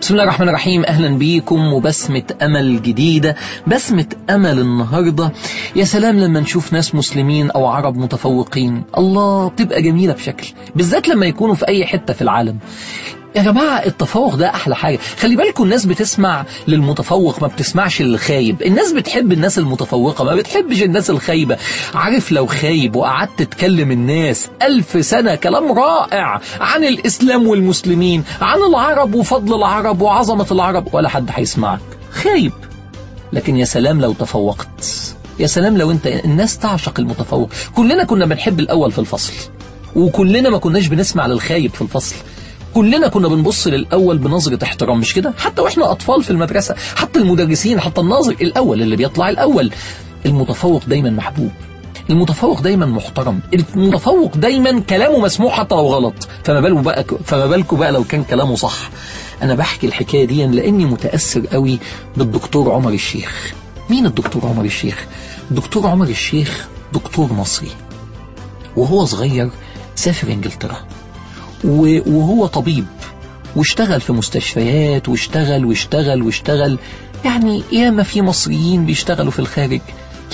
بسم الله الرحمن الرحيم. أهلا بيكم وبسمة أمل جديدة. بسمة أمل النهاردة. يا سلام لما نشوف ناس مسلمين أو عرب متفوقين. الله بتبقى جميلة بشكل بالذات لما يكونوا في أي حتة في العالم. يا جماعة التفوق ده أحلى حاجة. خلي بالكم الناس بتسمع للمتفوق ما بتسمعش للخايب. الناس بتحب الناس المتفوقة ما بتحبش الناس الخايبة. عارف لو خايب وقعدت تكلم الناس ألف سنة كلام رائع عن الإسلام والمسلمين عن العرب وفضل العرب وعظمة العرب ولا حد هيسمعك. خايب. لكن يا سلام لو تفوقت. يا سلام لو انت الناس تعشق المتفوق. كلنا كنا بنحب الأول في الفصل وكلنا ما كناش بنسمع للخايب في الفصل. كلنا كنا بنبص للأول بنظرة احترام مش كده؟ حتى وإحنا أطفال في المدرسة حتى المدرسين حتى الناظر الأول اللي بيطلع الأول. المتفوق دايما محبوب. المتفوق دايما محترم. المتفوق دايما كلامه مسموع حتى لو غلط. فما بالكم بقى فما بالكم بقى لو كان كلامه صح. أنا بحكي الحكاية دي لأني متأثر قوي بالدكتور عمر الشيخ. مين الدكتور عمر الشيخ؟ الدكتور عمر الشيخ دكتور مصري. وهو صغير سافر إنجلترا. وهو طبيب واشتغل في مستشفيات واشتغل واشتغل واشتغل. يعني ياما في مصريين بيشتغلوا في الخارج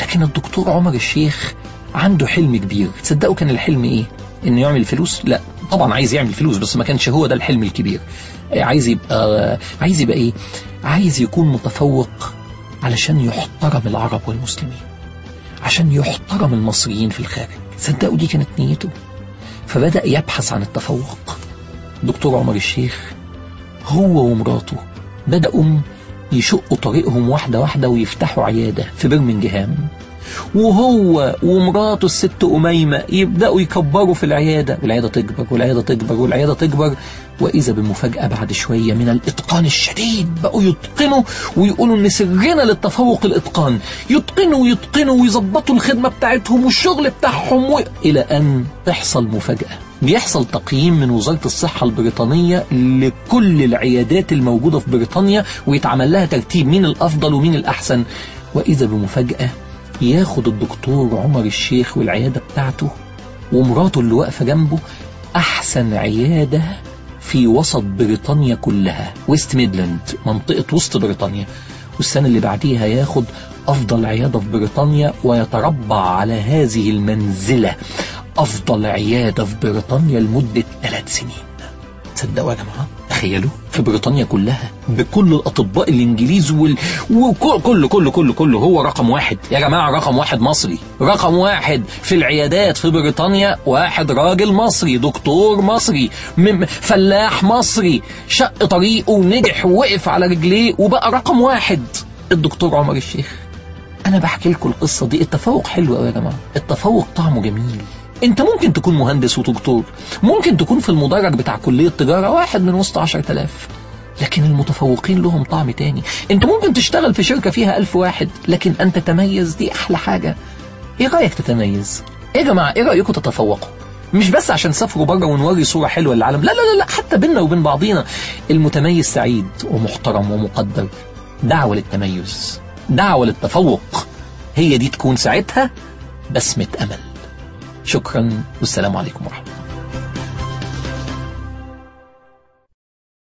لكن الدكتور عمر الشيخ عنده حلم كبير. تصدقوا كان الحلم إيه؟ إنه يعمل فلوس؟ لا طبعا عايز يعمل فلوس بس ما كانش هو ده الحلم الكبير. عايز يبقى عايز يبقى إيه؟ عايز يكون متفوق علشان يحترم العرب والمسلمين عشان يحترم المصريين في الخارج. صدقوا دي كانت نيته؟ فبدأ يبحث عن التفوق. دكتور عمر الشيخ هو ومراته بدأوا يشقوا طريقهم واحدة واحدة ويفتحوا عيادة في برمنجهام. وهو ومراته الست أميمة يبدأوا يكبروا في العيادة والعيادة تكبر والعيادة تكبر والعيادة تكبر. وإذا بمفاجأة بعد شوية من الإتقان الشديد بقوا يتقنوا ويقولوا إن سرنا للتفوق الإتقان. يتقنوا ويتقنوا ويظبطوا الخدمة بتاعتهم والشغل بتاعهم و... إلى أن تحصل مفاجأة. بيحصل تقييم من وزارة الصحة البريطانية لكل العيادات الموجودة في بريطانيا ويتعمل لها ترتيب مين الأفضل ومين الأحسن. وإذا بمفاجأة ياخد الدكتور عمر الشيخ والعيادة بتاعته ومراته اللي واقفة جنبه أحسن عيادة في وسط بريطانيا كلها West Midland منطقة وسط بريطانيا. والسنة اللي بعديها ياخد أفضل عيادة في بريطانيا ويتربع على هذه المنزلة أفضل عيادة في بريطانيا لمدة ثلاث سنين. تصدقوا يا جماعة؟ تخيلوا في بريطانيا كلها بكل الأطباء الإنجليز وال... وكل كله كله كله كله هو رقم واحد. يا جماعة رقم واحد مصري. رقم واحد في العيادات في بريطانيا واحد راجل مصري دكتور مصري م... فلاح مصري. شق طريقه ونجح ووقف على رجليه وبقى رقم واحد. الدكتور عمر الشيخ أنا بحكي لكم القصة دي. التفوق حلو قوي يا جماعة. التفوق طعمه جميل. انت ممكن تكون مهندس ودكتور ممكن تكون في المدرج بتاع كلية تجارة واحد من وسط عشر تلاف لكن المتفوقين لهم طعم تاني. انت ممكن تشتغل في شركة فيها ألف واحد لكن أن تتميز دي أحلى حاجة. إيه رأيك تتميز؟ إيه يا جماعة؟ إيه رأيكم تتفوقوا؟ مش بس عشان سافروا بره ونوري صورة حلوة للعالم لا لا لا, حتى بيننا وبين بعضينا. المتميز سعيد ومحترم ومقدر. دعوة للتميز دعوة للتفوق. هي دي تكون ساعتها بسمة أمل. شكرا والسلام عليكم ورحمة الله.